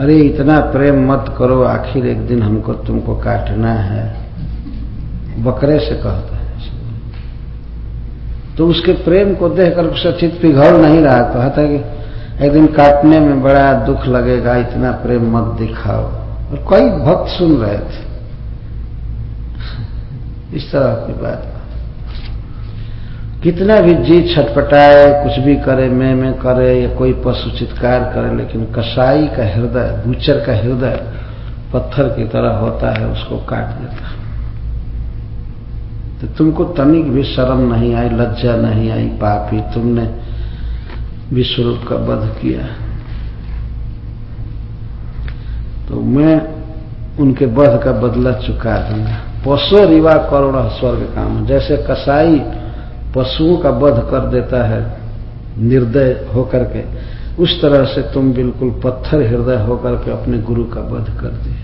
अरे, इतना प्रेम मत करो, आखिर एक दिन हमको तुमको काटना है। बकरे से कहता है तो उसके प्रेम को देखकर सचित पिघल नहीं रहा, कहता कि एक दिन काटने में बड़ा दुख लगेगा, इतना प्रेम मत दिखाओ। और कई भक्त सुन रहे थे। इस तरह की बात। कितना भी जी छटपटाए, कुछ भी करे, मैं मैं करे, या कोई पशु चित्कार करे, लेकिन कसाई का हृदय गुचर का हृदय पत्थर की तरह होता है, उसको काट देता तो तुमको तनिक भी शर्म नहीं आई, लज्जा नहीं आई, पापी, तुमने विश्वरूप का वध किया। तो मैं उनके वध का बदला चुका दूँगा। पशु रिवा करोड़ स्वर्ग काम। जैसे कसाई पशुओं का वध कर देता है, निर्दय होकर के। उस तरह से तुम बिल्कुल पत्थर हृदय होकर के अपने गुरु का वध कर दिए।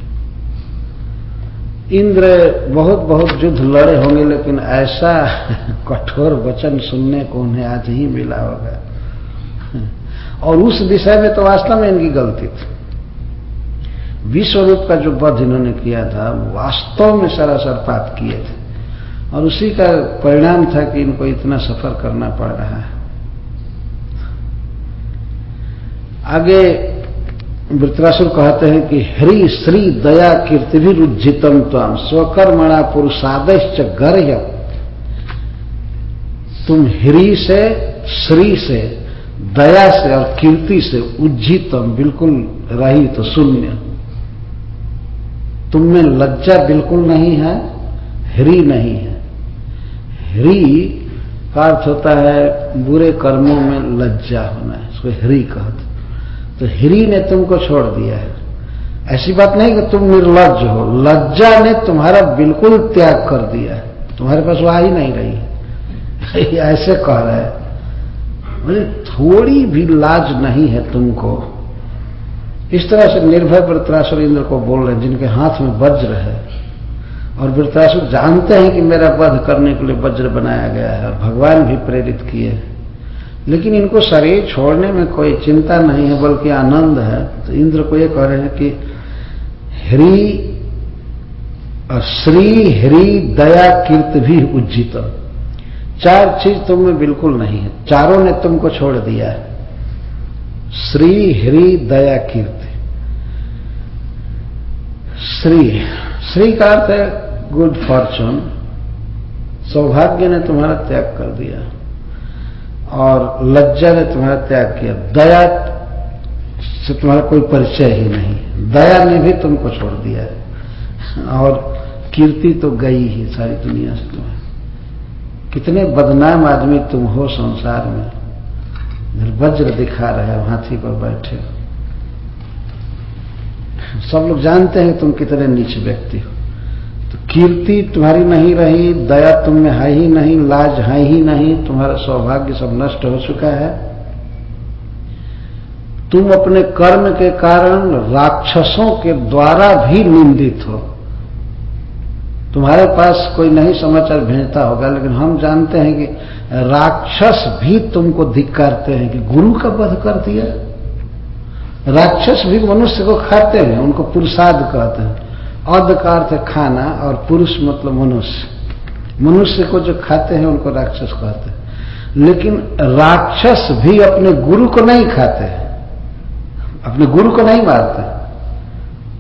इंद्र बहुत बहुत युद्ध लड़े होंगे, लेकिन ऐसा कठोर वचन सुनने को उन्हें आज ही मिला होगा। और उस विषय में तो वास्तव में इनकी गलती थी। विश्वरूप का जो वध इन्होंने किया था वास्तव में सरासर पाप किए थे। और उसी का परिणाम था कि इनको इतना सफ़र करना पड़ रहा है। आगे वृत्रासुर कहते हैं कि हरि श्री दया कीर्ति भी रुज्जितम तम स्वकर्मणा पुरुषादश्च गर्य तुम हरि से, श्री से, दया से और कीर्ति से उज्जितम, बिल्कुल रही तो शून्य। तुम में लज्जा बिल्कुल नहीं है, हरि नहीं है। हरि का अर्थ होता है बुरे कर्मों में लज्जा होना है इसको हरि कहते तो हिरी ने तुमको छोड़ दिया है। ऐसी बात नहीं कि तुम निर्लज हो। लज्जा ने तुम्हारा बिल्कुल त्याग कर दिया है। तुम्हारे पास वह ही नहीं रही ऐसे कह रहे हैं। मुझे थोड़ी भी लाज नहीं है तुमको। इस तरह से निर्भय वृत्रासुर इंद्र को बोल रहे हैं, जिनके हाथ में वज्र है। और वृत्रासुर जानते हैं कि मेरा वध करने के लिए वज्र बनाया गया है और भगवान भी प्रेरित किए हैं। लेकिन इनको शरीर छोड़ने में कोई चिंता नहीं है, बल्कि आनंद है। तो इंद्र को ये कह रहे हैं कि ह्री श्री ह्री दया कीर्त भी उज्जित। चार चीज़ तुम में बिल्कुल नहीं है। चारों ने तुमको छोड़ दिया है। श्री ह्री दया कीर्ति। श्री श्री का अर्थ है गुड फॉर्चून, सौभाग्य ने तुम्हारा त्याग कर दिया और लज्जा ने तुम्हारा त्याग किया। दया से तुम्हारा कोई परिचय ही नहीं। दया ने भी तुमको छोड़ दिया है। और कीर्ति तो गई ही सारी दुनिया से तुम्हें। कितने बदनाम आदमी तुम हो संसार में। वज्र दिखा रहे हो, हाथी पर बैठे हो। सब लोग जानते हैं तुम कितने नीच व्यक्ति हो। कीर्ति तुम्हारी नहीं रही, दया तुम में है ही नहीं, लाज है ही नहीं, तुम्हारा सौभाग्य सब नष्ट हो चुका है। तुम अपने कर्म के कारण राक्षसों के द्वारा भी निंदित हो। तुम्हारे पास कोई नहीं समाचार भेजता होगा, लेकिन हम जानते हैं कि राक्षस भी तुमको धिक्कारते हैं कि गुरु का वध कर दिया। राक्षस भी मनुष्य को खाते हैं, उनको पुरुषाद कहते हैं। अध का अर्थ खाना और पुरुष मतलब मनुष्य। मनुष्य को जो खाते हैं, उनको राक्षस कहते हैं। लेकिन राक्षस भी अपने गुरु को नहीं खाते अपने गुरु को नहीं मारते।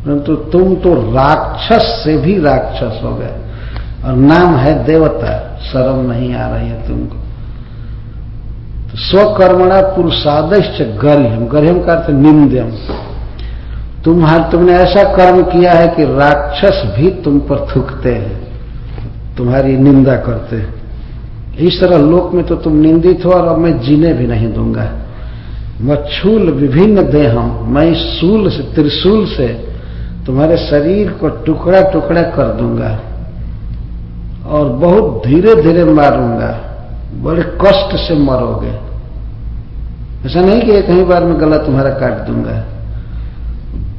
परंतु तो तुम तो राक्षस से भी राक्षस हो गए। और नाम है देवता, शर्म नहीं आ रही है तुमको। तो स्वकर्मणा पुरुषादश्च गर्यम गर्यम का अर्थ निंद्यम तुम्हार तुमने ऐसा कर्म किया है कि राक्षस भी तुम पर थूकते हैं। तुम्हारी निंदा करते हैं। इस तरह लोक में तो तुम निंदित हो और अब मैं जीने भी नहीं दूँगा। मच्छूल विभिन्न देहम मैं शूल से, त्रिशूल से तुम्हारे शरीर को टुकड़ा टुकड़ा कर दूँगा और बहुत धीरे धीरे मारूँगा। बड़े कष्ट से मरोगे। ऐसा नहीं कि एक ही बार में गला तुम्हारा काट दूँगा।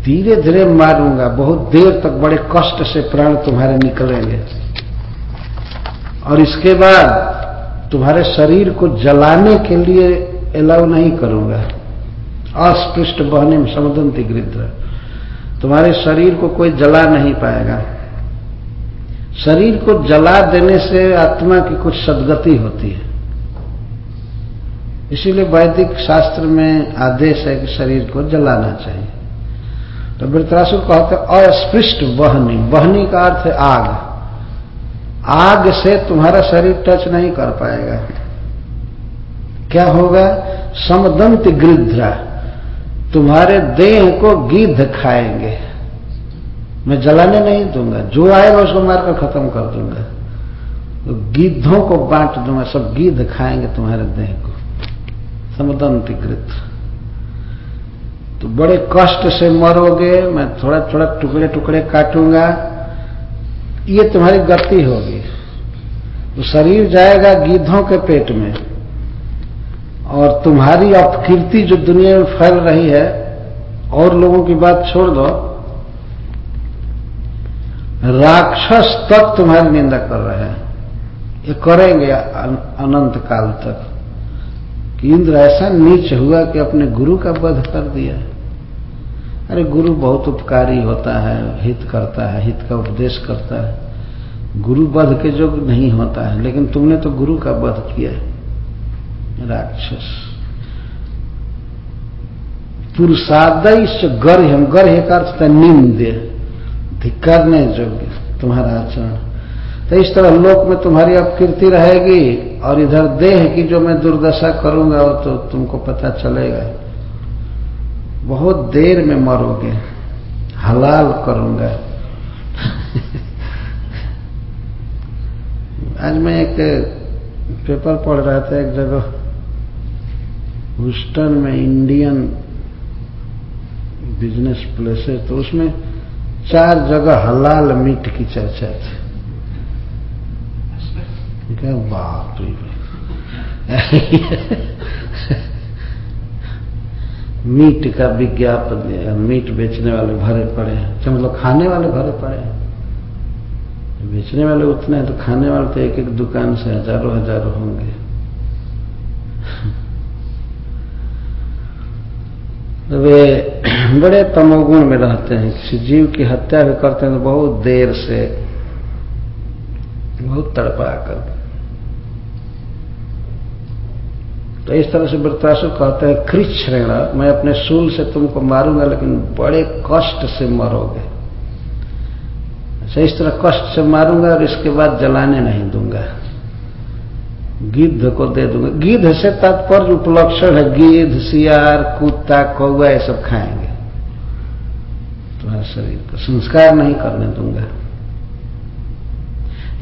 धीरे धीरे मारूँगा, बहुत देर तक बड़े कष्ट से प्राण तुम्हारे निकलेंगे। और इसके बाद तुम्हारे शरीर को जलाने के लिए अलाउ नहीं करूँगा। अस्पृष्ट बहने में समुदंती गृद्र तुम्हारे शरीर को कोई जला नहीं पाएगा। शरीर को जला देने से आत्मा की कुछ सदगति होती है। इसीलिए वैदिक शास्त्र में आदेश है कि शरीर को जलाना चाहिए। तो वृतरासुर कहते अस्पृष्ट वहनी। वहनी का अर्थ है आग। आग से तुम्हारा शरीर टच नहीं कर पाएगा। क्या होगा? समदंत गृध्रा तुम्हारे देह को गिद्ध खाएँगे। मैं जलाने नहीं दूँगा। जो आएगा उसको मारकर खत्म कर दूँगा। तो गिद्धों को बांट दूँगा। सब गिद्ध खाएँगे तुम्हारे देह को। समदंतिकृत तो बड़े कष्ट से मरोगे, मैं थोड़ा थोड़ा टुकड़े टुकड़े काटूँगा। ये तुम्हारी गति होगी। तो शरीर जाएगा गिद्धों के पेट में और तुम्हारी अपकीर्ति जो दुनिया में फैल रही है, और लोगों की बात छोड़ दो। राक्षस तक तुम्हारी निंदा कर रहे हैं। ये करेंगे अनंत काल तक। कि इंद्र ऐसा नीच हुआ कि अपने गुरु का वध कर दिया। अरे गुरु बहुत उपकारी होता है, हित करता है, हित का उपदेश करता है। गुरु वध के जो नहीं होता है, लेकिन तुमने तो गुरु का वध किया राक्षस। पुरुषादय गर्म गर्ह का अर्थ था निंद धिकारने योग्य तुम्हारा आचरण। तो इस तरह लोक में तुम्हारी अपकीर्ति रहेगी, और इधर देह की जो मैं दुर्दशा करूँगा, वो तो तुमको पता चलेगा। बहुत देर में मरोगे, हलाल करूँगा। आज मैं एक पेपर पढ़ रहा था एक जगह हुस्टन में इंडियन बिज़नेस प्लेस है तो उसमें चार जगह हलाल मीट की चर्चा थी। क्या बाप मीट का विज्ञापन मीट बेचने वाले भरे पड़े हैं। अच्छा मतलब खाने वाले भरे पड़े हैं। बेचने वाले उतने हैं तो खाने वाले तो एक एक दुकान से हज़ारों हज़ारों होंगे। तो वे बड़े तमोगुण में रहते हैं। किसी जीव की हत्या भी करते हैं तो बहुत देर से बहुत तड़पा कर तो इस तरह से वृत्रासुर कहते हैं कृष्ण मैं अपने सूल से तुमको मारूँगा, लेकिन बड़े कष्ट से मरोगे। इस तरह कष्ट से मारूँगा और इसके बाद जलाने नहीं दूँगा। गिद्ध को दे दूँगा। गिद्ध से तात्पर्य उपलक्षण है, गिद्ध, सियार, कुत्ता कौआ ये सब खाएँगे। तुम्हारे शरीर को संस्कार नहीं करने दूँगा।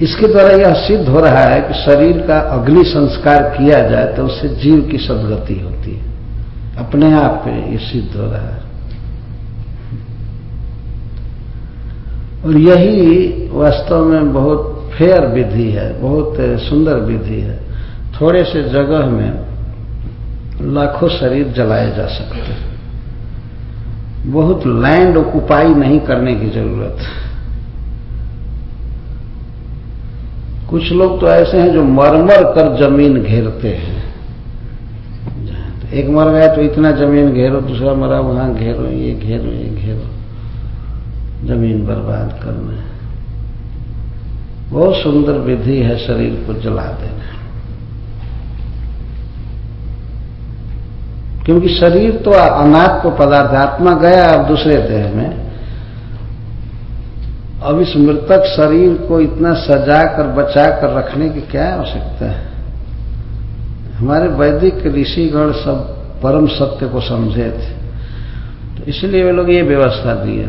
इसके द्वारा यह सिद्ध हो रहा है कि शरीर का अग्नि संस्कार किया जाए तो उससे जीव की सदगति होती है। अपने आप पे ये सिद्ध हो रहा है। और यही वास्तव में बहुत फेयर विधि है, बहुत सुंदर विधि है। थोड़े से जगह में लाखों शरीर जलाए जा सकते हैं। बहुत लैंड उपाय नहीं करने की ज़रूरत। कुछ लोग तो ऐसे हैं जो मरमर कर ज़मीन घेरते हैं। एक मर गया तो इतना ज़मीन घेरो, दूसरा मरा, वहाँ घेरो, ये घेरो ये घेरो। ज़मीन बर्बाद करना। बहुत सुंदर विधि है शरीर को जला देना। क्योंकि शरीर तो अनात्म पदार्थ, आत्मा गया अब दूसरे देह में। अब इस मृतक शरीर को इतना सजा कर बचा कर रखने की क्या आवश्यकता है? हमारे वैदिक ऋषिगण सब परम सत्य को समझे थे। तो इसलिए वे लोग ये व्यवस्था दिए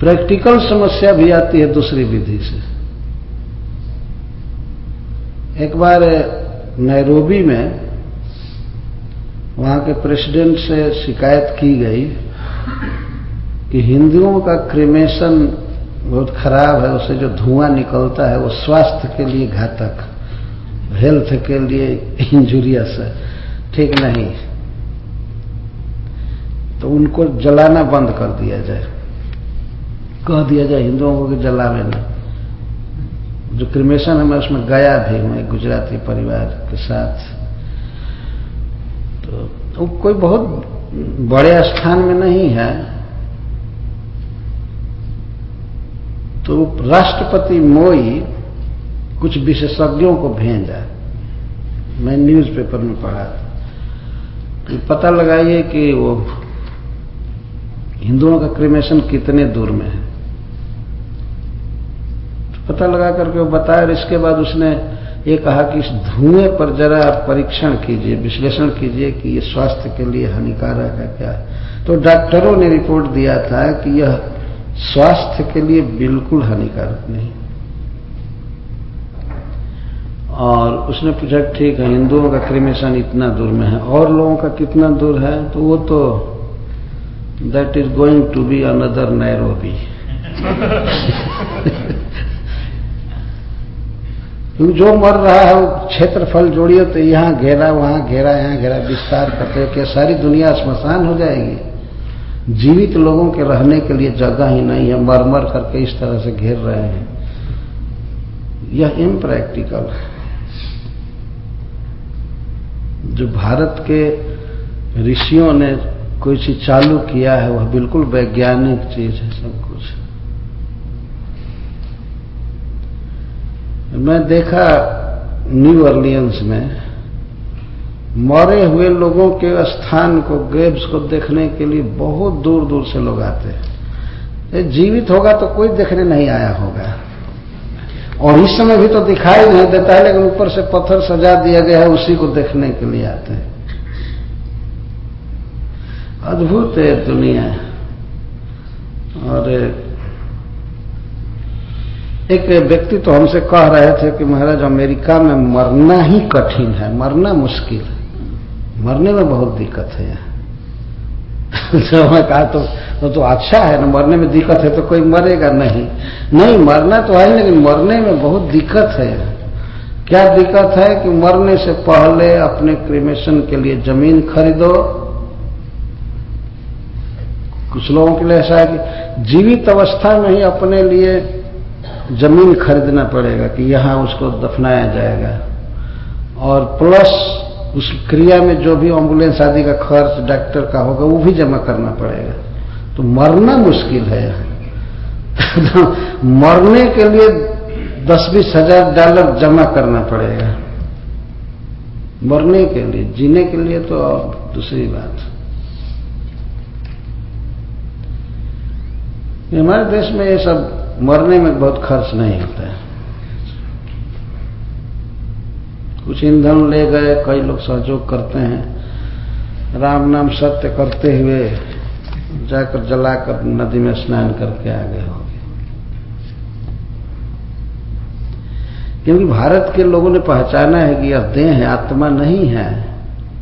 प्रैक्टिकल समस्या भी आती है दूसरी विधि से। एक बार नैरोबी में वहाँ के प्रेसिडेंट से शिकायत की गई कि हिंदुओं का क्रिमेशन बहुत खराब है उससे जो धुआँ निकलता है, वो स्वास्थ्य के लिए घातक हेल्थ के लिए इंजुरियस है। ठीक नहीं। तो उनको जलाना बंद कर दिया जाए। कह दिया जाए हिंदुओं को कि जलावे लेना जो क्रिमेशन है, मैं उसमें गया भी हूँ, एक गुजराती परिवार के साथ। तो कोई बहुत बड़े स्थान में नहीं है। तो राष्ट्रपति मोई कुछ विशेषज्ञों को भेजा मैं न्यूज़पेपर में पढ़ा था। पता लगाइए कि वो हिंदुओं का क्रिमेशन कितने दूर में है। तो पता लगा करके वो बताया और इसके बाद उसने ये कहा कि इस धुएँ पर जरा परीक्षण कीजिए, विश्लेषण कीजिए कि ये स्वास्थ्य के लिए हानिकारक है क्या। तो डॉक्टरों ने रिपोर्ट दिया था कि यह स्वास्थ्य के लिए बिल्कुल हानिकारक नहीं। और उसने पूछा, ठीक है, हिंदुओं का क्रिमेशन इतना दूर में है, और लोगों का कितना दूर है? तो वो तो that is going to be another क्योंकि जो मर रहा है, वो क्षेत्रफल जोड़िए तो यहाँ घेरा, वहाँ घेरा, यहाँ घेरा, विस्तार करते कि सारी दुनिया स्मशान हो जाएगी? जीवित लोगों के रहने के लिए जगह ही नहीं है, मर मर करके इस तरह से घेर रहे हैं। यह इम्प्रैक्टिकल है। जो भारत के ऋषियों ने कोई चीज़ चालू किया है, वह बिल्कुल वैज्ञानिक चीज़ है सब कुछ। मैं देखा न्यू अर्लियंस में मरे हुए लोगों के स्थान को ग्रेब्स को देखने के लिए बहुत दूर दूर से लोग आते हैं। जीवित होगा तो कोई देखने नहीं आया होगा। और इस समय भी तो दिखाई नहीं देता है, लेकिन ऊपर से पत्थर सजा दिया गया है, उसी को देखने के लिए आते हैं। अद्भुत है दुनिया। और एक व्यक्ति तो हमसे कह रहे थे कि महाराज, अमेरिका में मरना ही कठिन है, मरना मुश्किल है। मरने में बहुत दिक्कत है। यहाँ तो मैं कहा तो, तो तो अच्छा है ना मरने में दिक्कत है तो कोई मरेगा नहीं। नहीं मरना तो है लेकिन मरने में बहुत दिक्कत है। क्या दिक्कत है कि मरने से पहले अपने क्रिमेशन के लिए ज़मीन खरीदो। कुछ लोगों के लिए ऐसा है कि जीवित अवस्था में ही अपने लिए ज़मीन खरीदना पड़ेगा कि यहाँ उसको दफनाया जाएगा। और प्लस उस क्रिया में जो भी एंबुलेंस आदि का खर्च डॉक्टर का होगा, वो भी जमा करना पड़ेगा। तो मरना मुश्किल है। तो मरने के लिए दस बीस हज़ार डॉलर जमा करना पड़ेगा। मरने के लिए, जीने के लिए तो और दूसरी बात। हमारे देश में ये सब मरने में बहुत खर्च नहीं होता है। कुछ ईंधन ले गए, कई लोग सहयोग करते हैं। राम नाम सत्य करते हुए जाकर जलाकर नदी में स्नान करके हो गए क्योंकि भारत के लोगों ने पहचाना है कि यह देह है, आत्मा नहीं है।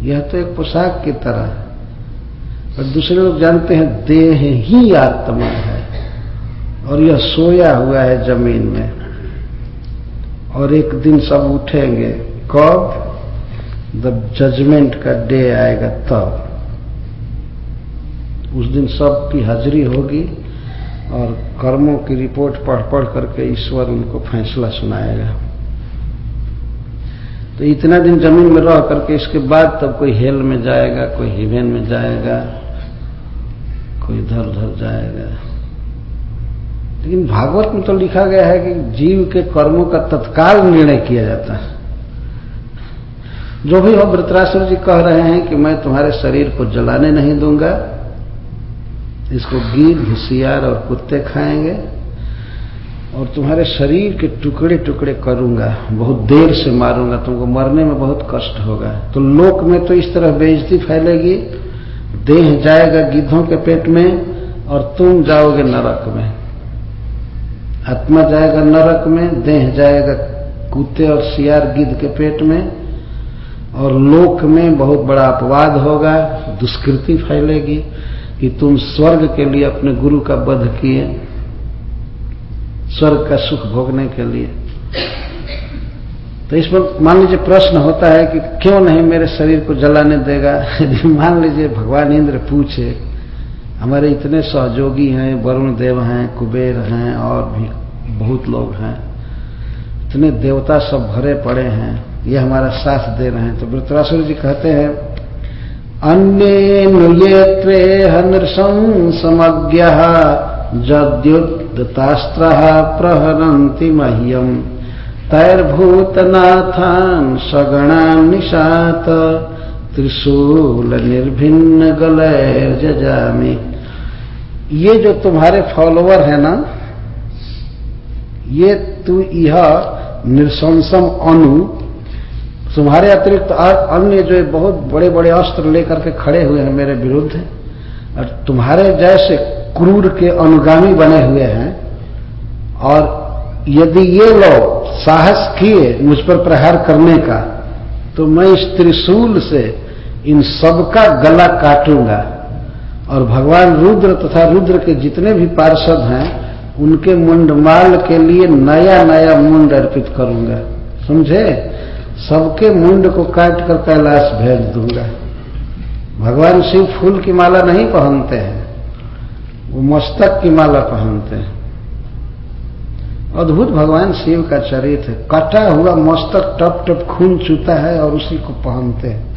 यह तो एक पोशाक की तरह है। और दूसरे लोग जानते हैं, देह ही आत्मा है। और यह सोया हुआ है ज़मीन में। और एक दिन सब उठेंगे कब? द जजमेंट का डे आएगा तब। उस दिन सब की हाजिरी होगी और कर्मों की रिपोर्ट पढ़ पढ़ करके ईश्वर उनको फैसला सुनाएगा। तो इतना दिन ज़मीन में रह करके इसके बाद तब कोई हेल में जाएगा, कोई हिवेन में जाएगा, कोई इधर उधर जाएगा। लेकिन भागवत में तो लिखा गया है कि जीव के कर्मों का तत्काल निर्णय किया जाता है। जो भी हो, वृतरासुर जी कह रहे हैं कि मैं तुम्हारे शरीर को जलाने नहीं दूँगा। इसको गिद्ध सियार और कुत्ते खाएँगे और तुम्हारे शरीर के टुकड़े टुकड़े करूँगा। बहुत देर से मारूँगा। तुमको मरने में बहुत कष्ट होगा। तो लोक में तो इस तरह बेइज्जती फैलेगी। देह जाएगा गिद्धों के पेट में और तुम जाओगे नरक में। आत्मा जाएगा नरक में, देह जाएगा कुत्ते और सियार गिद्ध के पेट में। और लोक में बहुत बड़ा अपवाद होगा, दुष्कृति फैलेगी कि तुम स्वर्ग के लिए अपने गुरु का वध किए, स्वर्ग का सुख भोगने के लिए। तो इसमें मान लीजिए प्रश्न होता है कि क्यों नहीं मेरे शरीर को जलाने देगा? यदि मान लीजिए भगवान इंद्र पूछे, हमारे इतने सहयोगी हैं, वरुण देव हैं, कुबेर हैं, और भी बहुत लोग हैं, इतने देवता सब भरे पड़े हैं ये हमारा साथ दे रहे हैं। तो वृतरासुर जी कहते हैं, अन्य नुये त्वे नृशं समज्ञ जद्युद्तास्त्र प्रहरन्ति मह्यम। तैर्भूतनाथान सगणान निशात त्रिशूल निर्भिन्न गलैर जजामी। ये जो तुम्हारे फॉलोअर है ना, ये तू यह निरसंसम अनु तुम्हारे अतिरिक्त अन्य जो बहुत बड़े बड़े अस्त्र लेकर के खड़े हुए हैं मेरे विरुद्ध, और तुम्हारे जैसे क्रूर के अनुगामी बने हुए हैं, और यदि ये लोग साहस किए मुझ पर प्रहार करने का तो मैं इस त्रिशूल से इन सबका गला काटूँगा, और भगवान रुद्र तथा रुद्र के जितने भी पार्षद हैं, उनके मुंडमाल के लिए नया नया मुंड अर्पित करूँगा। समझे? सबके मुंड को काट कर कैलाश भेज दूँगा। भगवान शिव फूल की माला नहीं पहनते हैं, वो मस्तक की माला पहनते हैं। अद्भुत भगवान शिव का चरित्र है। कटा हुआ मस्तक टप टप खून चूता है और उसी को पहनते हैं।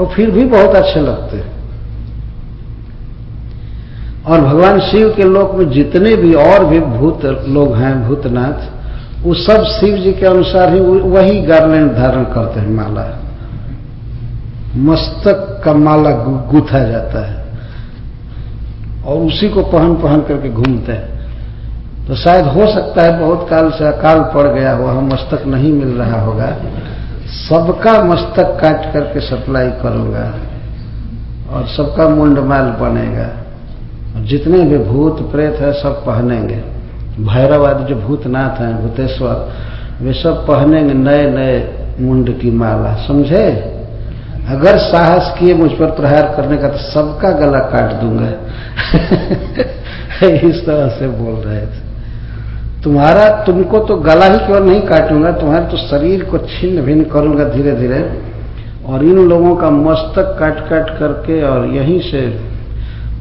और फिर भी बहुत अच्छे लगते हैं। और भगवान शिव के लोक में जितने भी और भी भूत लोग हैं, भूतनाथ वो सब शिव जी के अनुसार ही वही गार्लेंड धारण करते हैं माला। मस्तक का माला गुथा जाता है। और उसी को पहन पहन करके घूमते हैं। तो शायद हो सकता है बहुत काल से अकाल पड़ गया, वह मस्तक नहीं मिल रहा होगा। सबका मस्तक काट करके सप्लाई करूँगा। और सबका मुंडमाल बनेगा। और जितने भी भूत, प्रेत है, सब पहनेंगे। भैरव जो भूतनाथ हैं, भूतेश्वर, वे सब पहनेंगे नए नए मुंड की माला, समझे? अगर साहस किए मुझ पर प्रहार करने का तो सबका गला काट दूँगा। इस तरह से बोल रहे थे। तुम्हारा, तुमको तो गला ही केवल नहीं काटूँगा? तुम्हारे तो शरीर को छिन्न भिन्न करूँगा धीरे धीरे और इन लोगों का मस्तक काट काट करके और यहीं से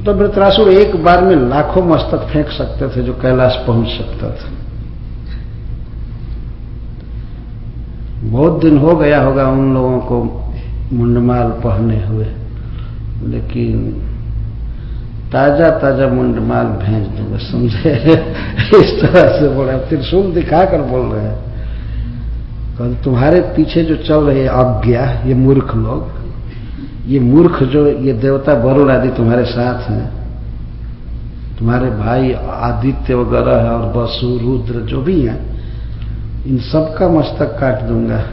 तो वृतरासुर एक बार में लाखों मस्तक फेंक सकते थे जो कैलाश पहुँच सकता था। बहुत दिन हो गया होगा उन लोगों को मुंडमाल पहने हुए, लेकिन ताज़ा ताज़ा मुंडमाल भेज दूँगा, समझे? इस तरह से बोला त्रिशूल दिखाकर बोल रहे हैं। कल तुम्हारे पीछे जो चल रहे अज्ञा ये मूर्ख लोग ये मूर्ख जो ये देवता वरुण आदि तुम्हारे साथ हैं, तुम्हारे भाई आदित्य वगैरह है और बसु रुद्र जो भी हैं, इन सबका मस्तक काट दूँगा।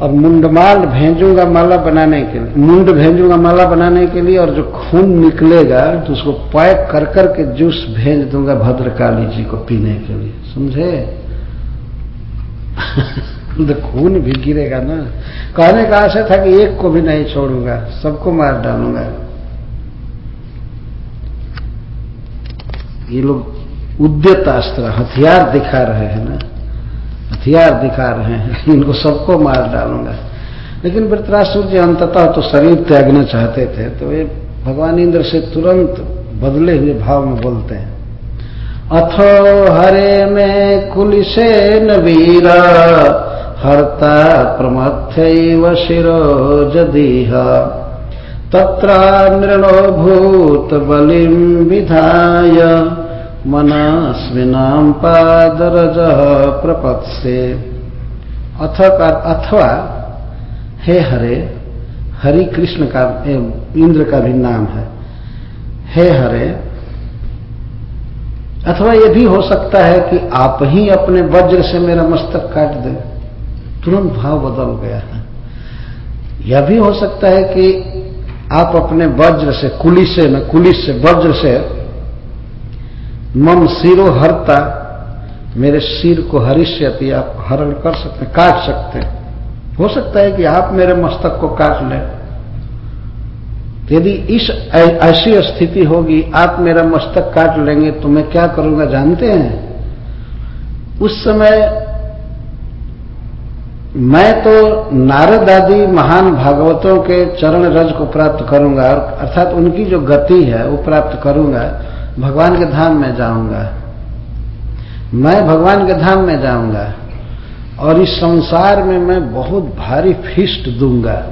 और मुंडमाल भेजूँगा माला बनाने के लिए, मुंड भेजूँगा माला बनाने के लिए और जो खून निकलेगा तो उसको पैक कर कर के जूस भेज दूँगा भद्रकाली जी को पीने के लिए। समझे? तो खून भी गिरेगा ना। कहने का आशा था कि एक को भी नहीं छोड़ूँगा, सबको मार डालूँगा। ये लोग उद्यत अस्त्र, हथियार दिखा रहे हैं ना। हथियार दिखा रहे हैं, इनको सबको मार डालूँगा। लेकिन वृतरासुर जी अंततः तो शरीर त्यागना चाहते थे तो ये भगवान इंद्र से तुरंत बदले हुए भाव में बोलते हैं, अथो हरे में कुलिसे वीरा हर्ता प्रमथ्यैव शिरो जदीह। तत्र नृणो भूतबलिं विधाय, मनस्विनां पादरजः प्रपत्से। अथ अथवा, हे हरे, हरि कृष्ण का इंद्र का भी नाम है। हे हरे, अथवा यह भी हो सकता है कि आप ही अपने वज्र से मेरा मस्तक काट दें। तुरंत भाव बदल गया है। यह भी हो सकता है कि आप अपने वज्र से, कुली से, न कुलिस से, वज्र से मम सिरो हरता, मेरे सिर को हरिष्यति आप हरण कर सकते, काट सकते। हो सकता है कि आप मेरे मस्तक को काट लें। यदि इस ऐसी स्थिति होगी, आप मेरा मस्तक काट लेंगे तो मैं क्या करूँगा? जानते हैं? उस समय मैं तो नारद आदि महान भागवतों के चरण रज को प्राप्त करूँगा और अर्थात उनकी जो गति है, वो प्राप्त करूँगा। भगवान के धाम में जाऊँगा। मैं भगवान के धाम में जाऊँगा और इस संसार में मैं बहुत भारी फिस्ट दूँगा।